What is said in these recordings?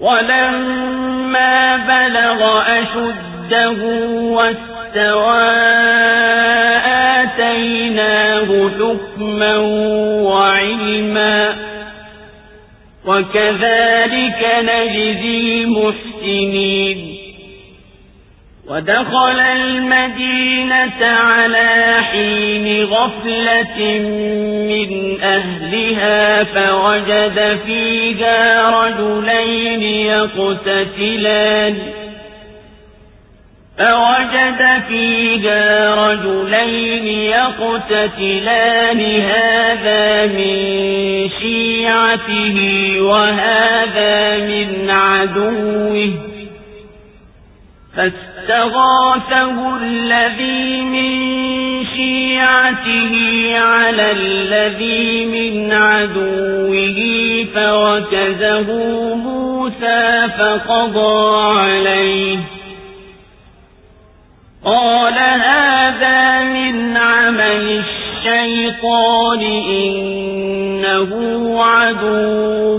ولما بلغ أشده واستوى آتيناه حكما وعلما. وكذلك نجزي المحسنين. ودخل المدينة على حين غفلة من أهلها فوجد فيها رجلين يقتتلان. فوجد فيها رجلين يقتتلان. هذا من شيعته وهذا من عدوه. فاستغاثه الذي من شيعته على الذي من عدوه فوكزه موسى فقضى عليه. قال هذا من عمل الشيطان إنه عدو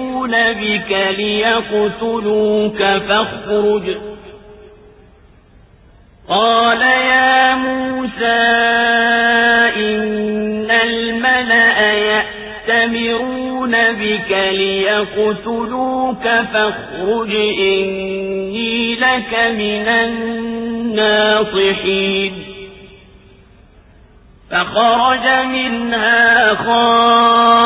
بك ليقتلوك فاخرج قال يا موسى إن الملأ يأتمرون بك ليقتلوك فاخرج إني لك من الناصحين فخرج منها خائفا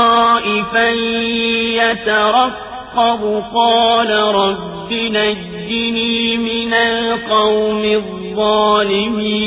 يترقب قال رب نجني من القوم الظالمين